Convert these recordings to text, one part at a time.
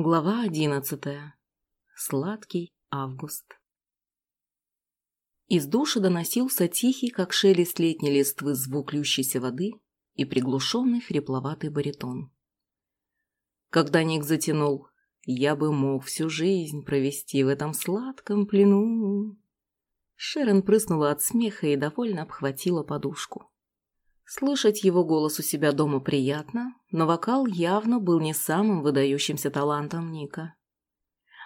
Глава одиннадцатая. Сладкий август. Из души доносился тихий, как шелест летней листвы, звук льющейся воды и приглушенный хрипловатый баритон. Когда Ник затянул «Я бы мог всю жизнь провести в этом сладком плену», Шерон прыснула от смеха и довольно обхватила подушку. Слышать его голос у себя дома приятно, но вокал явно был не самым выдающимся талантом Ника.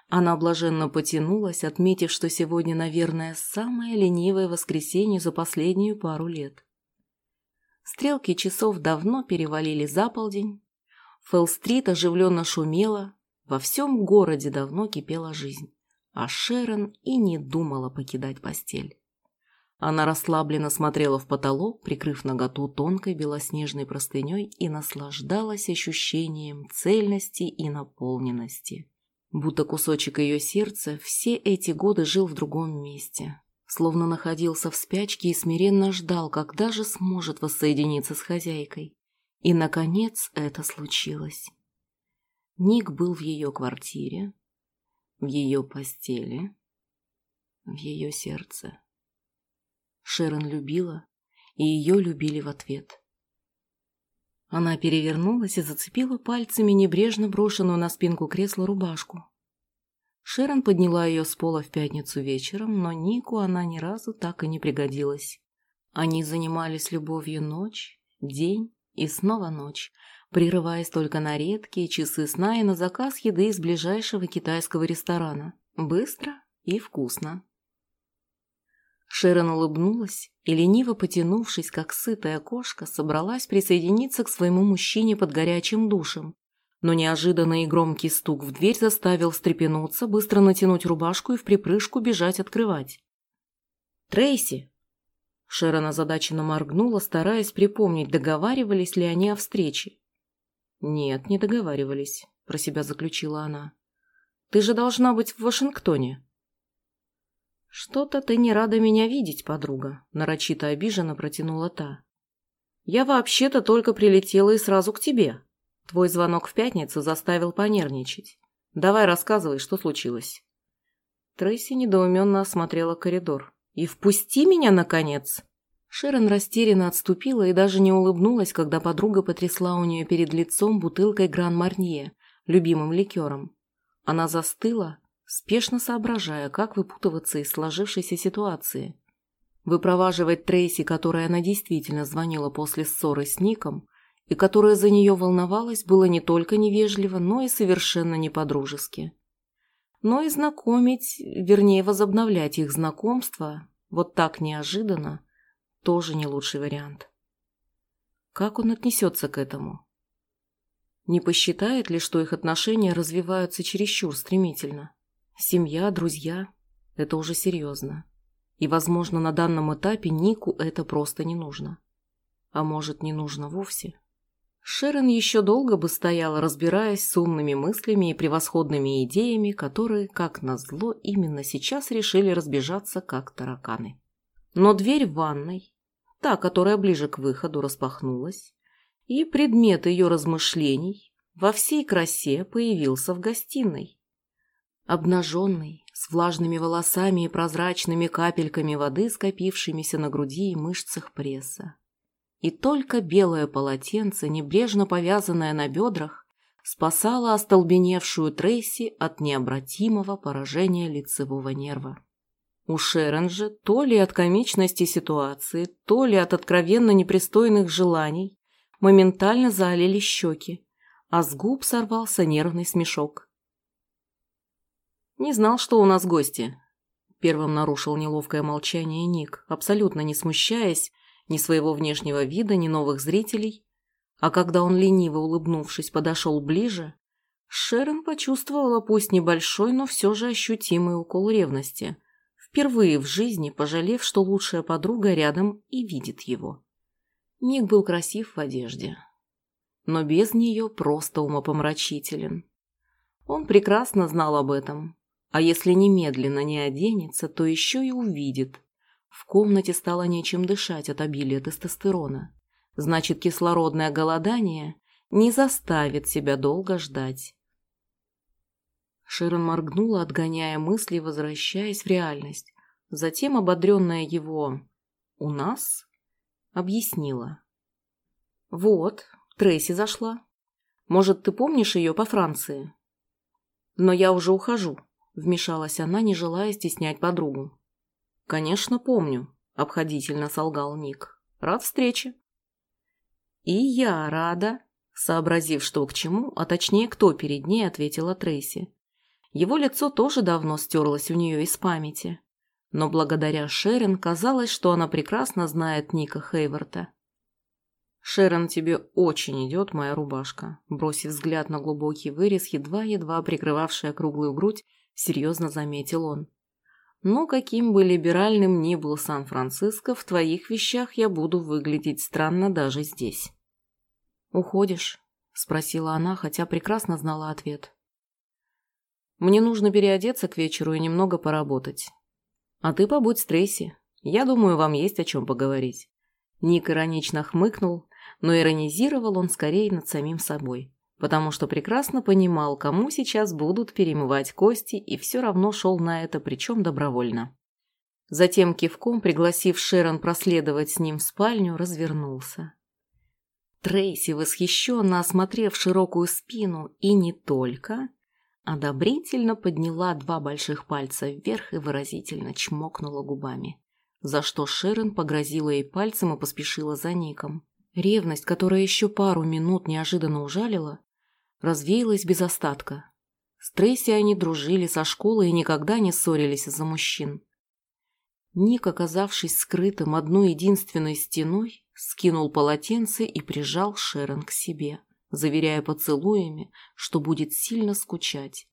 Она блаженно потянулась, отметив, что сегодня, наверное, самое ленивое воскресенье за последнюю пару лет. Стрелки часов давно перевалили за полдень, Фэлл-стрит оживленно шумела, во всем городе давно кипела жизнь, а Шерон и не думала покидать постель. Она расслабленно смотрела в потолок, прикрыв наготу тонкой белоснежной простыней и наслаждалась ощущением цельности и наполненности. Будто кусочек ее сердца все эти годы жил в другом месте. Словно находился в спячке и смиренно ждал, когда же сможет воссоединиться с хозяйкой. И, наконец, это случилось. Ник был в ее квартире, в ее постели, в ее сердце. Шерон любила, и ее любили в ответ. Она перевернулась и зацепила пальцами небрежно брошенную на спинку кресла рубашку. Шерон подняла ее с пола в пятницу вечером, но Нику она ни разу так и не пригодилась. Они занимались любовью ночь, день и снова ночь, прерываясь только на редкие часы сна и на заказ еды из ближайшего китайского ресторана. Быстро и вкусно. Шерон улыбнулась и, лениво потянувшись, как сытая кошка, собралась присоединиться к своему мужчине под горячим душем. Но неожиданный и громкий стук в дверь заставил встрепенуться, быстро натянуть рубашку и в припрыжку бежать открывать. «Трейси!» Шерон озадаченно моргнула, стараясь припомнить, договаривались ли они о встрече. «Нет, не договаривались», — про себя заключила она. «Ты же должна быть в Вашингтоне». «Что-то ты не рада меня видеть, подруга», — нарочито обиженно протянула та. «Я вообще-то только прилетела и сразу к тебе. Твой звонок в пятницу заставил понервничать. Давай рассказывай, что случилось». Трейси недоуменно осмотрела коридор. «И впусти меня, наконец!» Шерон растерянно отступила и даже не улыбнулась, когда подруга потрясла у нее перед лицом бутылкой Гран-Марнье, любимым ликером. Она застыла, спешно соображая, как выпутываться из сложившейся ситуации. Выпроваживать Трейси, которой она действительно звонила после ссоры с Ником, и которая за нее волновалась, было не только невежливо, но и совершенно не по-дружески. Но и знакомить, вернее, возобновлять их знакомство, вот так неожиданно, тоже не лучший вариант. Как он отнесется к этому? Не посчитает ли, что их отношения развиваются чересчур стремительно? Семья, друзья – это уже серьезно. И, возможно, на данном этапе Нику это просто не нужно. А может, не нужно вовсе? Шерон еще долго бы стояла, разбираясь с умными мыслями и превосходными идеями, которые, как назло, именно сейчас решили разбежаться, как тараканы. Но дверь в ванной, та, которая ближе к выходу, распахнулась, и предмет ее размышлений во всей красе появился в гостиной. Обнаженный, с влажными волосами и прозрачными капельками воды, скопившимися на груди и мышцах пресса. И только белое полотенце, небрежно повязанное на бедрах, спасало остолбеневшую Трейси от необратимого поражения лицевого нерва. У Шерон же, то ли от комичности ситуации, то ли от откровенно непристойных желаний, моментально залили щеки, а с губ сорвался нервный смешок. «Не знал, что у нас гости», – первым нарушил неловкое молчание Ник, абсолютно не смущаясь ни своего внешнего вида, ни новых зрителей. А когда он, лениво улыбнувшись, подошел ближе, Шерон почувствовала пусть небольшой, но все же ощутимый укол ревности, впервые в жизни пожалев, что лучшая подруга рядом и видит его. Ник был красив в одежде, но без нее просто умопомрачителен. Он прекрасно знал об этом, а если немедленно не оденется, то еще и увидит. В комнате стало нечем дышать от обилия тестостерона. Значит, кислородное голодание не заставит себя долго ждать. Шерон моргнула, отгоняя мысли, возвращаясь в реальность. Затем, ободренная его «у нас», объяснила. «Вот, Трейси зашла. Может, ты помнишь ее по Франции?» «Но я уже ухожу», — вмешалась она, не желая стеснять подругу. «Конечно, помню», — обходительно солгал Ник. «Рад встрече». «И я рада», — сообразив, что к чему, а точнее, кто перед ней, ответила Трейси. Его лицо тоже давно стерлось у нее из памяти. Но благодаря Шерон казалось, что она прекрасно знает Ника Хейворта. «Шерон, тебе очень идет моя рубашка», бросив взгляд на глубокий вырез, едва-едва прикрывавший круглую грудь, серьезно заметил он. «Но каким бы либеральным ни был Сан-Франциско, в твоих вещах я буду выглядеть странно даже здесь». «Уходишь?» – спросила она, хотя прекрасно знала ответ. «Мне нужно переодеться к вечеру и немного поработать. А ты побудь с Трейси. Я думаю, вам есть о чем поговорить». Ник иронично хмыкнул, но иронизировал он скорее над самим собой, потому что прекрасно понимал, кому сейчас будут перемывать кости, и все равно шел на это, причем добровольно. Затем кивком, пригласив Шерон проследовать с ним в спальню, развернулся. Трейси, восхищенно осмотрев широкую спину и не только, одобрительно подняла два больших пальца вверх и выразительно чмокнула губами, за что Шерон погрозила ей пальцем и поспешила за Ником. Ревность, которая еще пару минут неожиданно ужалила, развеялась без остатка. С Трейси они дружили со школы и никогда не ссорились из-за мужчин. Ник, оказавшись скрытым одной единственной стеной, скинул полотенце и прижал Шерон к себе, заверяя поцелуями, что будет сильно скучать.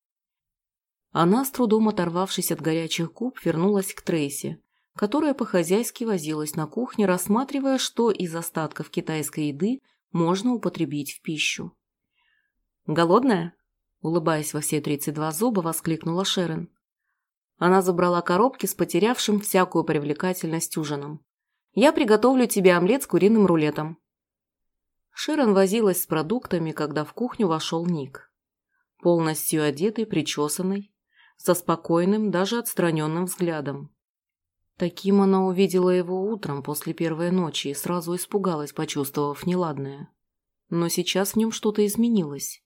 Она, с трудом оторвавшись от горячих губ, вернулась к Трейси, которая по-хозяйски возилась на кухне, рассматривая, что из остатков китайской еды можно употребить в пищу. «Голодная?» – улыбаясь во все тридцать два зуба, воскликнула Шерон. Она забрала коробки с потерявшим всякую привлекательность ужином. «Я приготовлю тебе омлет с куриным рулетом». Шерон возилась с продуктами, когда в кухню вошел Ник. Полностью одетый, причесанный, со спокойным, даже отстраненным взглядом. Таким она увидела его утром после первой ночи и сразу испугалась, почувствовав неладное. Но сейчас в нем что-то изменилось.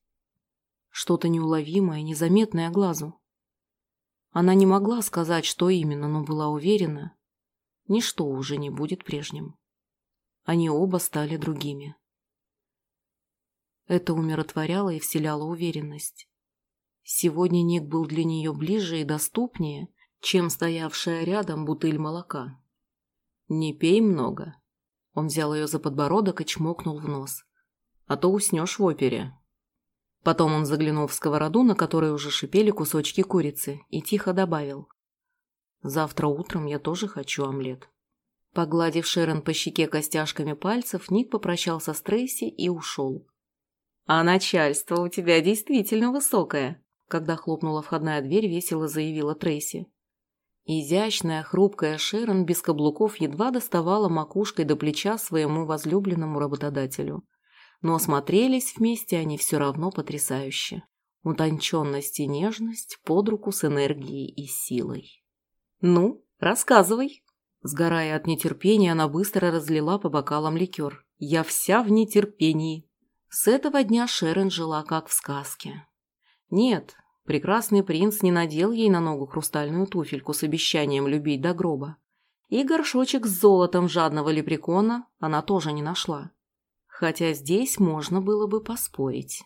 Что-то неуловимое, незаметное глазу. Она не могла сказать, что именно, но была уверена, ничто уже не будет прежним. Они оба стали другими. Это умиротворяло и вселяло уверенность. Сегодня Ник был для нее ближе и доступнее, чем стоявшая рядом бутыль молока. «Не пей много». Он взял ее за подбородок и чмокнул в нос. «А то уснешь в опере». Потом он заглянул в сковороду, на которой уже шипели кусочки курицы, и тихо добавил. «Завтра утром я тоже хочу омлет». Погладив Шерон по щеке костяшками пальцев, Ник попрощался с Трейси и ушел. «А начальство у тебя действительно высокое», когда хлопнула входная дверь, весело заявила Трейси. Изящная, хрупкая Шерон без каблуков едва доставала макушкой до плеча своему возлюбленному работодателю но смотрелись вместе они все равно потрясающе. Утонченность и нежность под руку с энергией и силой. «Ну, рассказывай!» Сгорая от нетерпения, она быстро разлила по бокалам ликер. «Я вся в нетерпении!» С этого дня Шерон жила как в сказке. Нет, прекрасный принц не надел ей на ногу хрустальную туфельку с обещанием любить до гроба. И горшочек с золотом жадного лепрекона она тоже не нашла. Хотя здесь можно было бы поспорить.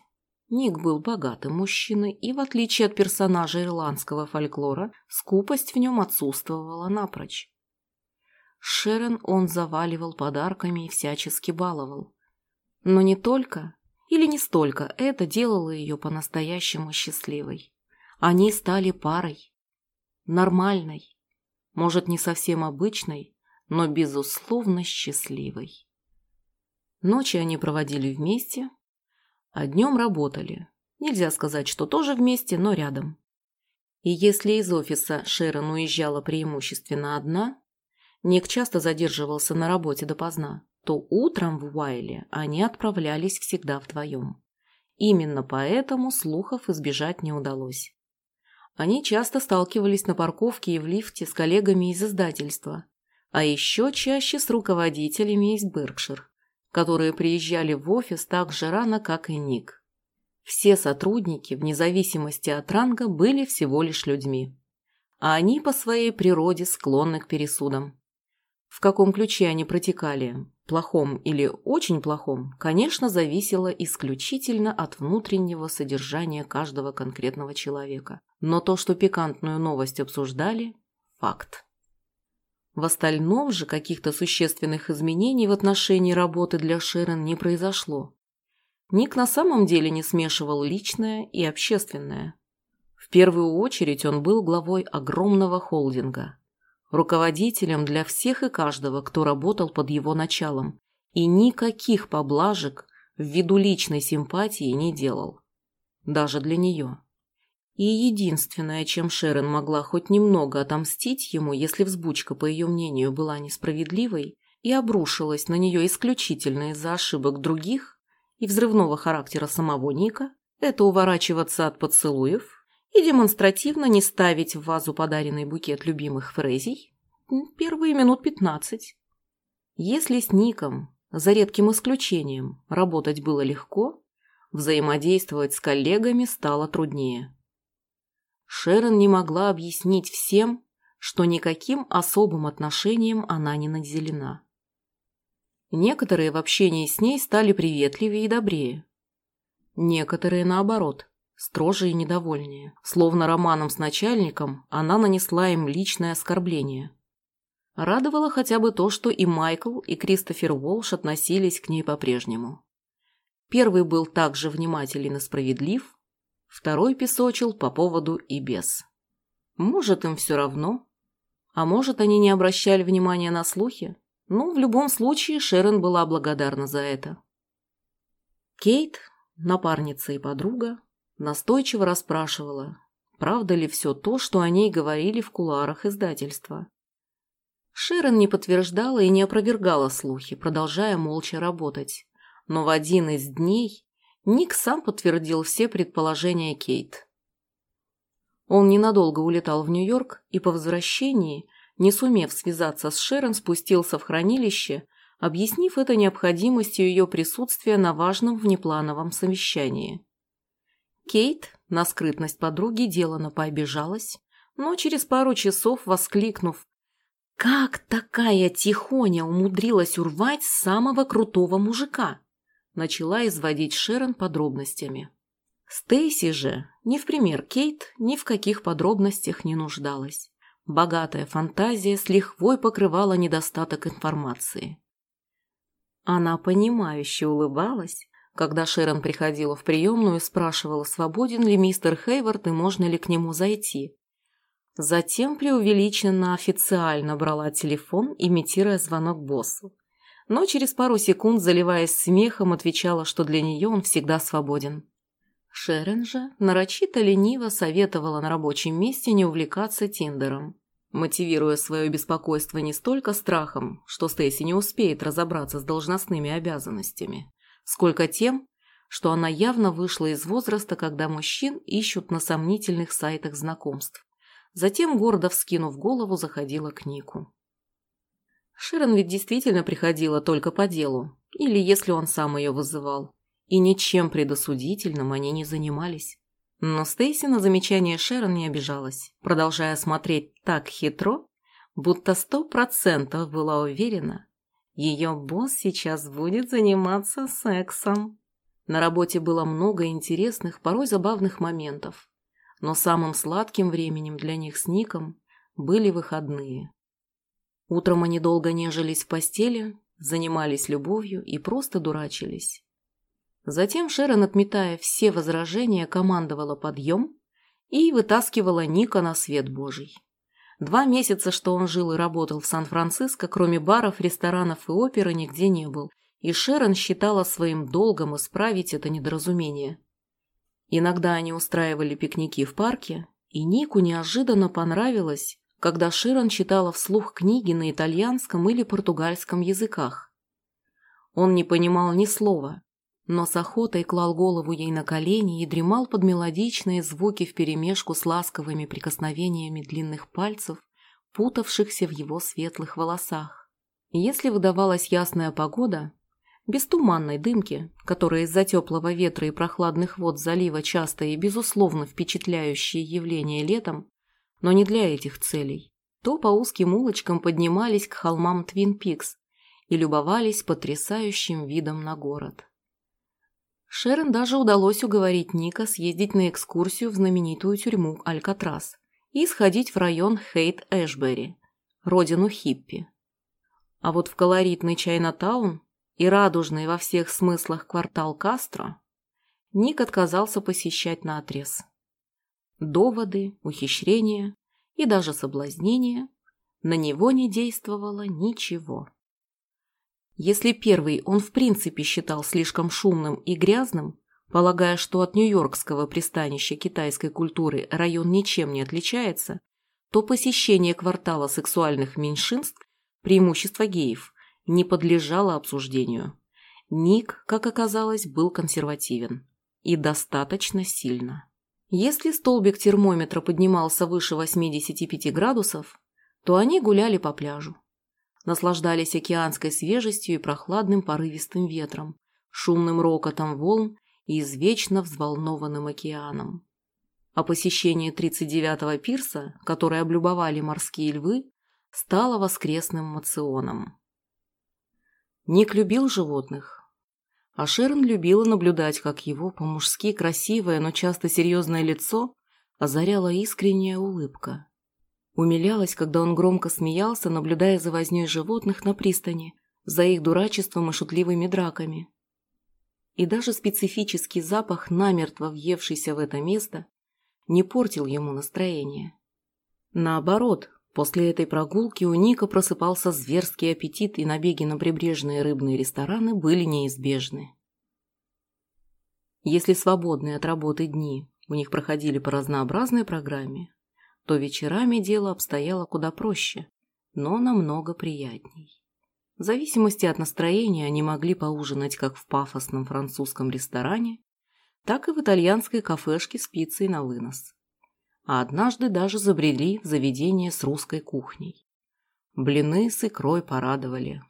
Ник был богатым мужчиной, и, в отличие от персонажа ирландского фольклора, скупость в нем отсутствовала напрочь. Шерон он заваливал подарками и всячески баловал. Но не только, или не столько, это делало ее по-настоящему счастливой. Они стали парой. Нормальной. Может, не совсем обычной, но, безусловно, счастливой. Ночи они проводили вместе, а днем работали. Нельзя сказать, что тоже вместе, но рядом. И если из офиса Шерон уезжала преимущественно одна, Ник часто задерживался на работе допоздна, то утром в Уайле они отправлялись всегда вдвоем. Именно поэтому слухов избежать не удалось. Они часто сталкивались на парковке и в лифте с коллегами из издательства, а еще чаще с руководителями из Беркшир, которые приезжали в офис так же рано, как и Ник. Все сотрудники, вне зависимости от ранга, были всего лишь людьми. А они по своей природе склонны к пересудам. В каком ключе они протекали, плохом или очень плохом, конечно, зависело исключительно от внутреннего содержания каждого конкретного человека. Но то, что пикантную новость обсуждали – факт. В остальном же каких-то существенных изменений в отношении работы для Шерон не произошло. Ник на самом деле не смешивал личное и общественное. В первую очередь он был главой огромного холдинга, руководителем для всех и каждого, кто работал под его началом, и никаких поблажек ввиду личной симпатии не делал. Даже для нее. И единственное, чем Шерон могла хоть немного отомстить ему, если взбучка, по ее мнению, была несправедливой и обрушилась на нее исключительно из-за ошибок других и взрывного характера самого Ника, это уворачиваться от поцелуев и демонстративно не ставить в вазу подаренный букет любимых фрезий первые минут пятнадцать. Если с Ником, за редким исключением, работать было легко, взаимодействовать с коллегами стало труднее. Шерон не могла объяснить всем, что никаким особым отношением она не наделена. Некоторые в общении с ней стали приветливее и добрее. Некоторые, наоборот, строже и недовольнее. Словно романом с начальником, она нанесла им личное оскорбление. Радовало хотя бы то, что и Майкл, и Кристофер Уолш относились к ней по-прежнему. Первый был также внимателен и справедлив, Второй песочил по поводу и без. Может, им все равно. А может, они не обращали внимания на слухи. Ну, в любом случае, Шерон была благодарна за это. Кейт, напарница и подруга, настойчиво расспрашивала, правда ли все то, что о ней говорили в куларах издательства. Шерон не подтверждала и не опровергала слухи, продолжая молча работать. Но в один из дней Ник сам подтвердил все предположения Кейт. Он ненадолго улетал в Нью-Йорк и по возвращении, не сумев связаться с Шерон, спустился в хранилище, объяснив это необходимостью ее присутствия на важном внеплановом совещании. Кейт на скрытность подруги делано пообижалась, но через пару часов, воскликнув «Как такая тихоня умудрилась урвать самого крутого мужика?» Начала изводить Шерон подробностями. Стейси же, ни в пример Кейт, ни в каких подробностях не нуждалась. Богатая фантазия с лихвой покрывала недостаток информации. Она понимающе улыбалась, когда Шерон приходила в приемную и спрашивала, свободен ли мистер Хейвард и можно ли к нему зайти. Затем преувеличенно официально брала телефон, имитируя звонок боссу но через пару секунд, заливаясь смехом, отвечала, что для нее он всегда свободен. Шерон же нарочито лениво советовала на рабочем месте не увлекаться Тиндером, мотивируя свое беспокойство не столько страхом, что Стейси не успеет разобраться с должностными обязанностями, сколько тем, что она явно вышла из возраста, когда мужчин ищут на сомнительных сайтах знакомств. Затем, гордо вскинув голову, заходила к Нику. Широн ведь действительно приходила только по делу, или если он сам ее вызывал. И ничем предосудительным они не занимались. Но Стейси на замечание Шерон не обижалась, продолжая смотреть так хитро, будто сто процентов была уверена, ее босс сейчас будет заниматься сексом. На работе было много интересных, порой забавных моментов, но самым сладким временем для них с Ником были выходные. Утром они долго нежились в постели, занимались любовью и просто дурачились. Затем Шерон, отметая все возражения, командовала подъем и вытаскивала Ника на свет Божий. Два месяца, что он жил и работал в Сан-Франциско, кроме баров, ресторанов и оперы, нигде не был, и Шерон считала своим долгом исправить это недоразумение. Иногда они устраивали пикники в парке, и Нику неожиданно понравилось, когда Широн читала вслух книги на итальянском или португальском языках. Он не понимал ни слова, но с охотой клал голову ей на колени и дремал под мелодичные звуки вперемешку с ласковыми прикосновениями длинных пальцев, путавшихся в его светлых волосах. Если выдавалась ясная погода, без туманной дымки, которая из-за теплого ветра и прохладных вод залива часто и безусловно впечатляющие явления летом, но не для этих целей, то по узким улочкам поднимались к холмам Твин Пикс и любовались потрясающим видом на город. Шерон даже удалось уговорить Ника съездить на экскурсию в знаменитую тюрьму Алькатрас и сходить в район Хейт-Эшбери, родину хиппи. А вот в колоритный Чайнатаун и радужный во всех смыслах квартал Кастро Ник отказался посещать наотрез. Доводы, ухищрения и даже соблазнения на него не действовало ничего. Если первый он в принципе считал слишком шумным и грязным, полагая, что от нью-йоркского пристанища китайской культуры район ничем не отличается, то посещение квартала сексуальных меньшинств, преимущества геев, не подлежало обсуждению. Ник, как оказалось, был консервативен. И достаточно сильно. Если столбик термометра поднимался выше 85 градусов, то они гуляли по пляжу наслаждались океанской свежестью и прохладным порывистым ветром, шумным рокотом волн и извечно взволнованным океаном. А посещение 39-го пирса, который облюбовали морские львы, стало воскресным мационом. Ник любил животных, а Шерон любила наблюдать, как его по-мужски красивое, но часто серьезное лицо озаряла искренняя улыбка. Умилялась, когда он громко смеялся, наблюдая за вознёй животных на пристани, за их дурачеством и шутливыми драками. И даже специфический запах, намертво въевшийся в это место, не портил ему настроение. Наоборот, после этой прогулки у Ника просыпался зверский аппетит, и набеги на прибрежные рыбные рестораны были неизбежны. Если свободные от работы дни у них проходили по разнообразной программе, то вечерами дело обстояло куда проще, но намного приятней. В зависимости от настроения они могли поужинать как в пафосном французском ресторане, так и в итальянской кафешке с пиццей на вынос. А однажды даже забрели в заведение с русской кухней. Блины с икрой порадовали.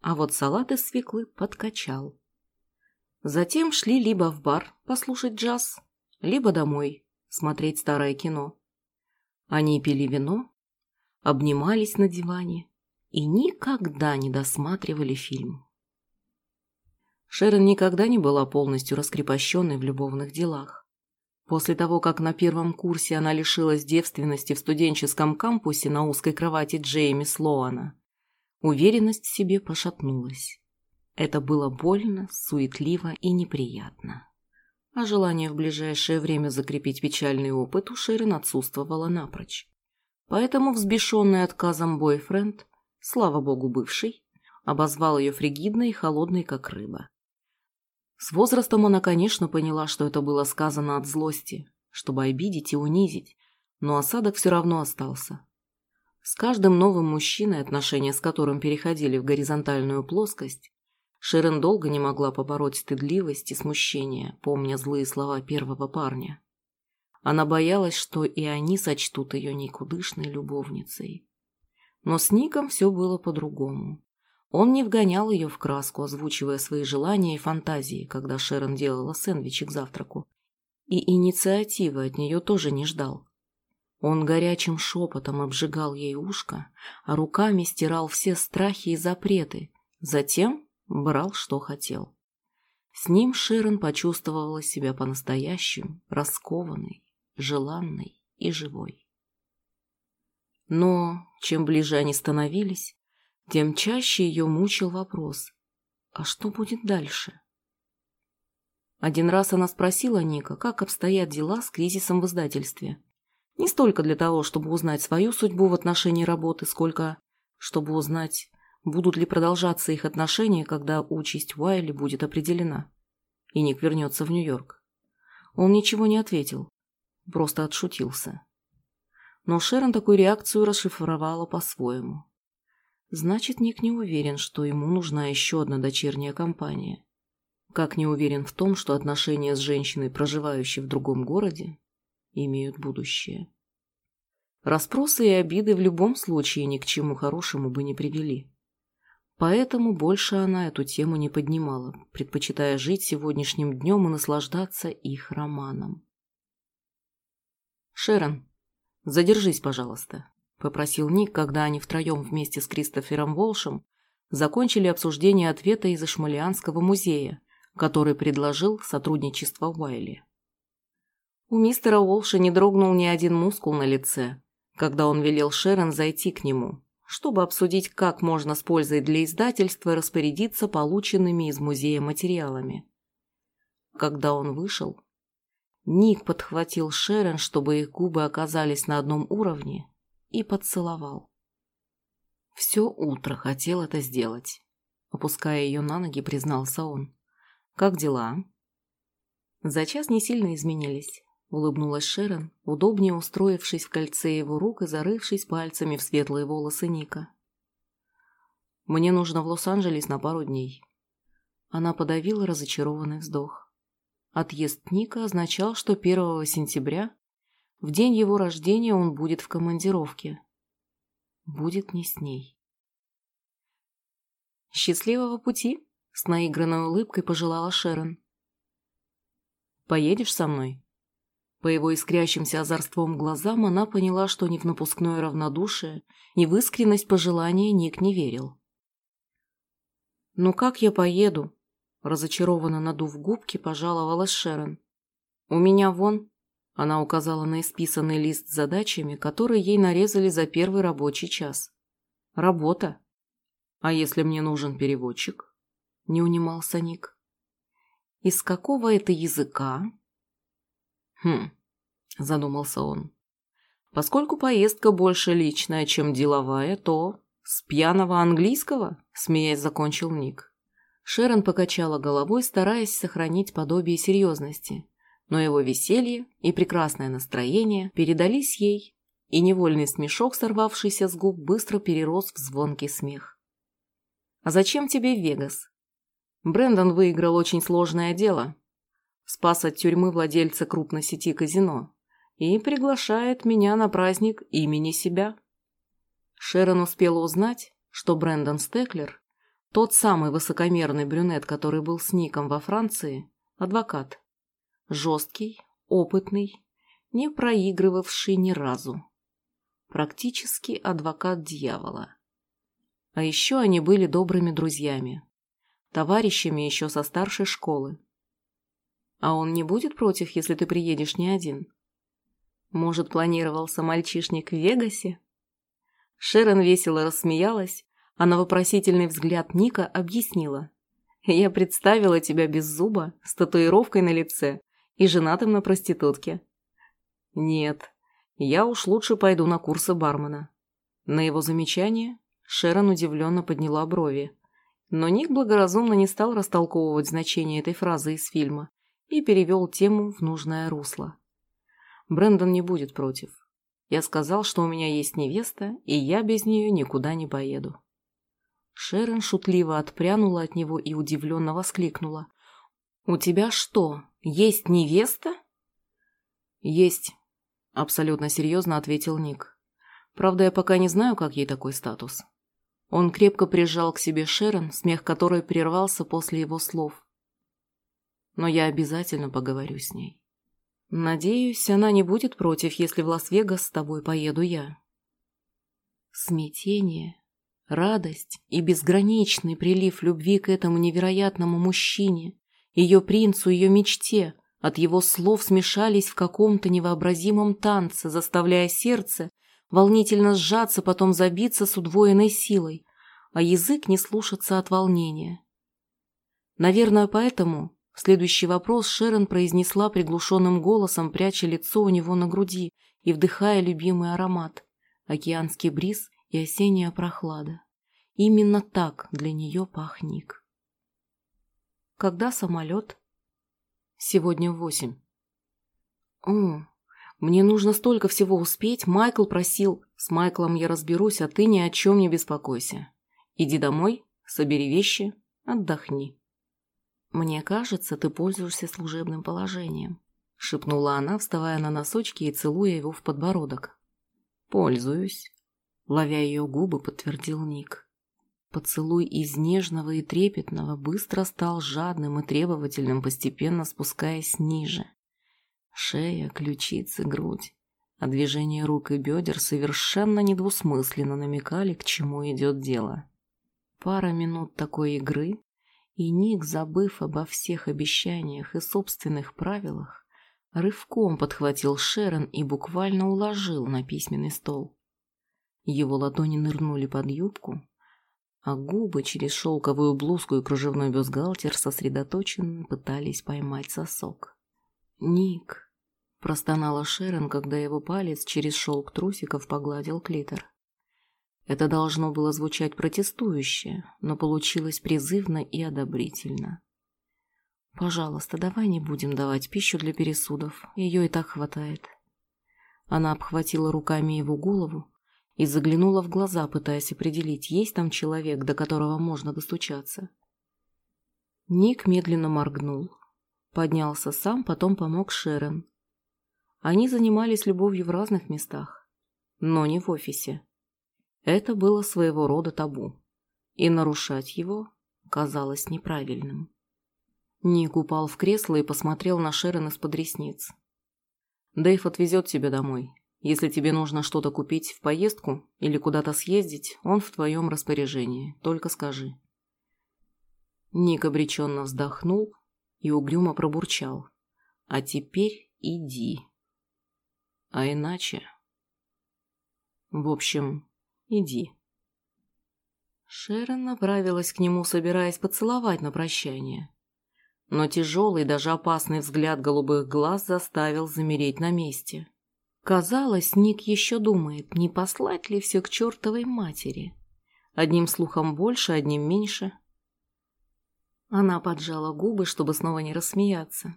А вот салат из свеклы подкачал. Затем шли либо в бар послушать джаз, либо домой смотреть старое кино. Они пили вино, обнимались на диване и никогда не досматривали фильм. Шерон никогда не была полностью раскрепощенной в любовных делах. После того, как на первом курсе она лишилась девственности в студенческом кампусе на узкой кровати Джейми Слоана, уверенность в себе пошатнулась. Это было больно, суетливо и неприятно а желание в ближайшее время закрепить печальный опыт у Шерин отсутствовало напрочь. Поэтому взбешенный отказом бойфренд, слава богу бывший, обозвал ее фригидной и холодной, как рыба. С возрастом она, конечно, поняла, что это было сказано от злости, чтобы обидеть и унизить, но осадок все равно остался. С каждым новым мужчиной, отношения с которым переходили в горизонтальную плоскость, Шерон долго не могла побороть стыдливость и смущение, помня злые слова первого парня. Она боялась, что и они сочтут ее никудышной любовницей. Но с Ником все было по-другому. Он не вгонял ее в краску, озвучивая свои желания и фантазии, когда Шерон делала сэндвичи к завтраку. И инициативы от нее тоже не ждал. Он горячим шепотом обжигал ей ушко, а руками стирал все страхи и запреты. Затем брал, что хотел. С ним Широн почувствовала себя по-настоящему раскованной, желанной и живой. Но чем ближе они становились, тем чаще ее мучил вопрос, а что будет дальше? Один раз она спросила Ника, как обстоят дела с кризисом в издательстве. Не столько для того, чтобы узнать свою судьбу в отношении работы, сколько чтобы узнать, будут ли продолжаться их отношения, когда участь Уайли будет определена, и Ник вернется в Нью-Йорк. Он ничего не ответил, просто отшутился. Но Шерон такую реакцию расшифровала по-своему. Значит, Ник не уверен, что ему нужна еще одна дочерняя компания. как не уверен в том, что отношения с женщиной, проживающей в другом городе, имеют будущее. Распросы и обиды в любом случае ни к чему хорошему бы не привели. Поэтому больше она эту тему не поднимала, предпочитая жить сегодняшним днем и наслаждаться их романом. «Шерон, задержись, пожалуйста», – попросил Ник, когда они втроем вместе с Кристофером Волшем закончили обсуждение ответа из Ашмалианского музея, который предложил сотрудничество Уайли. У мистера Уолша не дрогнул ни один мускул на лице, когда он велел Шерон зайти к нему, чтобы обсудить, как можно с пользой для издательства распорядиться полученными из музея материалами. Когда он вышел, Ник подхватил Шерон, чтобы их губы оказались на одном уровне, и поцеловал. Все утро хотел это сделать. Опуская ее на ноги, признался он. «Как дела?» За час не сильно изменились улыбнулась Шерон, удобнее устроившись в кольце его рук и зарывшись пальцами в светлые волосы Ника. «Мне нужно в Лос-Анджелес на пару дней». Она подавила разочарованный вздох. Отъезд Ника означал, что 1 сентября, в день его рождения, он будет в командировке. Будет не с ней. «Счастливого пути!» — с наигранной улыбкой пожелала Шерон. «Поедешь со мной?» По его искрящимся озорством глазам она поняла, что ни в напускное равнодушие, ни в искренность пожелания Ник не верил. «Ну как я поеду?» Разочарованно надув губки, пожаловалась Шерон. «У меня вон...» Она указала на исписанный лист с задачами, которые ей нарезали за первый рабочий час. «Работа. А если мне нужен переводчик?» Не унимался Ник. «Из какого это языка?» «Хм», – задумался он. «Поскольку поездка больше личная, чем деловая, то с пьяного английского?» – смеясь закончил Ник. Шерон покачала головой, стараясь сохранить подобие серьезности, но его веселье и прекрасное настроение передались ей, и невольный смешок, сорвавшийся с губ, быстро перерос в звонкий смех. «А зачем тебе Вегас?» Брэндон выиграл очень сложное дело, спас от тюрьмы владельца крупной сети казино и приглашает меня на праздник имени себя. Шерон успела узнать, что Брэндон Стеклер, тот самый высокомерный брюнет, который был с Ником во Франции, адвокат. Жесткий, опытный, не проигрывавший ни разу. Практически адвокат дьявола. А еще они были добрыми друзьями, товарищами еще со старшей школы. А он не будет против, если ты приедешь не один? Может, планировался мальчишник в Вегасе? Шерон весело рассмеялась, а на вопросительный взгляд Ника объяснила. «Я представила тебя без зуба, с татуировкой на лице и женатым на проститутке». «Нет, я уж лучше пойду на курсы бармена». На его замечание Шерон удивленно подняла брови. Но Ник благоразумно не стал растолковывать значение этой фразы из фильма и перевел тему в нужное русло. Брэндон не будет против. Я сказал, что у меня есть невеста, и я без нее никуда не поеду. Шерон шутливо отпрянула от него и удивленно воскликнула. «У тебя что, есть невеста?» «Есть», — абсолютно серьезно ответил Ник. «Правда, я пока не знаю, как ей такой статус». Он крепко прижал к себе Шерон, смех которой прервался после его слов но я обязательно поговорю с ней. Надеюсь, она не будет против, если в Лас-Вегас с тобой поеду я. Смятение, радость и безграничный прилив любви к этому невероятному мужчине, ее принцу, ее мечте, от его слов смешались в каком-то невообразимом танце, заставляя сердце волнительно сжаться, потом забиться с удвоенной силой, а язык не слушаться от волнения. Наверное, поэтому Следующий вопрос Шерон произнесла приглушенным голосом, пряча лицо у него на груди и вдыхая любимый аромат – океанский бриз и осенняя прохлада. Именно так для нее пах Ник. Когда самолет? Сегодня в восемь. О, мне нужно столько всего успеть. Майкл просил. С Майклом я разберусь, а ты ни о чем не беспокойся. Иди домой, собери вещи, отдохни. «Мне кажется, ты пользуешься служебным положением», — шепнула она, вставая на носочки и целуя его в подбородок. «Пользуюсь», — ловя ее губы, подтвердил Ник. Поцелуй из нежного и трепетного быстро стал жадным и требовательным, постепенно спускаясь ниже. Шея, ключицы, грудь. А движения рук и бедер совершенно недвусмысленно намекали, к чему идет дело. Пара минут такой игры, и Ник, забыв обо всех обещаниях и собственных правилах, рывком подхватил Шерон и буквально уложил на письменный стол. Его ладони нырнули под юбку, а губы через шелковую блузку и кружевной бюстгальтер сосредоточенно пытались поймать сосок. «Ник!» – простонала Шерон, когда его палец через шелк трусиков погладил клитор. Это должно было звучать протестующе, но получилось призывно и одобрительно. «Пожалуйста, давай не будем давать пищу для пересудов, ее и так хватает». Она обхватила руками его голову и заглянула в глаза, пытаясь определить, есть там человек, до которого можно достучаться. Ник медленно моргнул, поднялся сам, потом помог Шерон. Они занимались любовью в разных местах, но не в офисе. Это было своего рода табу, и нарушать его казалось неправильным. Ник упал в кресло и посмотрел на Шерон из-под ресниц. «Дэйв отвезет тебя домой. Если тебе нужно что-то купить в поездку или куда-то съездить, он в твоем распоряжении. Только скажи». Ник обреченно вздохнул и угрюмо пробурчал. «А теперь иди. А иначе...» В общем, Иди». Шерон направилась к нему, собираясь поцеловать на прощание. Но тяжелый, даже опасный взгляд голубых глаз заставил замереть на месте. Казалось, Ник еще думает, не послать ли все к чертовой матери. Одним слухом больше, одним меньше. Она поджала губы, чтобы снова не рассмеяться.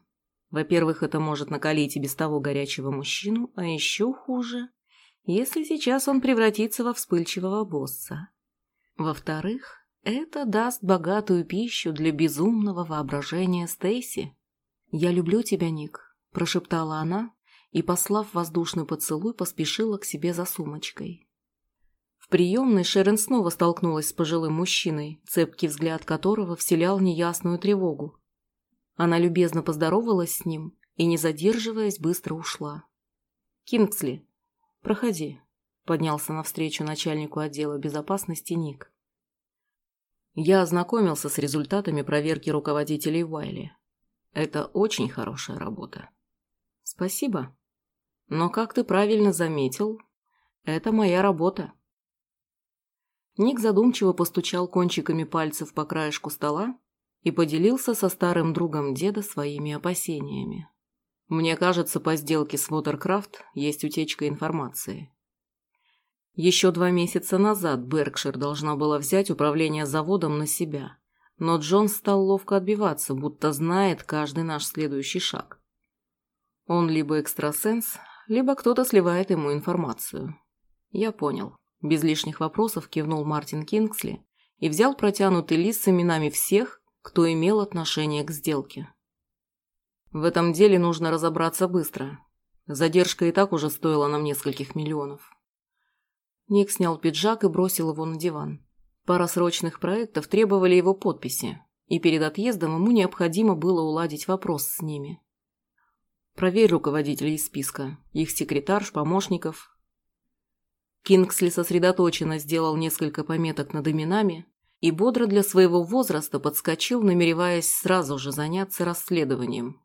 Во-первых, это может накалить и без того горячего мужчину, а еще хуже если сейчас он превратится во вспыльчивого босса. Во-вторых, это даст богатую пищу для безумного воображения Стейси. «Я люблю тебя, Ник», – прошептала она и, послав воздушный поцелуй, поспешила к себе за сумочкой. В приемной Шерон снова столкнулась с пожилым мужчиной, цепкий взгляд которого вселял неясную тревогу. Она любезно поздоровалась с ним и, не задерживаясь, быстро ушла. «Кингсли, «Проходи», – поднялся навстречу начальнику отдела безопасности Ник. Я ознакомился с результатами проверки руководителей Уайли. Это очень хорошая работа. Спасибо. Но, как ты правильно заметил, это моя работа. Ник задумчиво постучал кончиками пальцев по краешку стола и поделился со старым другом деда своими опасениями. Мне кажется, по сделке с Watercraft есть утечка информации. Еще два месяца назад Беркшир должна была взять управление заводом на себя, но Джон стал ловко отбиваться, будто знает каждый наш следующий шаг. Он либо экстрасенс, либо кто-то сливает ему информацию. Я понял. Без лишних вопросов кивнул Мартин Кингсли и взял протянутый лист с именами всех, кто имел отношение к сделке. В этом деле нужно разобраться быстро. Задержка и так уже стоила нам нескольких миллионов. Ник снял пиджак и бросил его на диван. Пара срочных проектов требовали его подписи, и перед отъездом ему необходимо было уладить вопрос с ними. Проверь руководителей списка, их секретарш, помощников. Кингсли сосредоточенно сделал несколько пометок над именами и бодро для своего возраста подскочил, намереваясь сразу же заняться расследованием.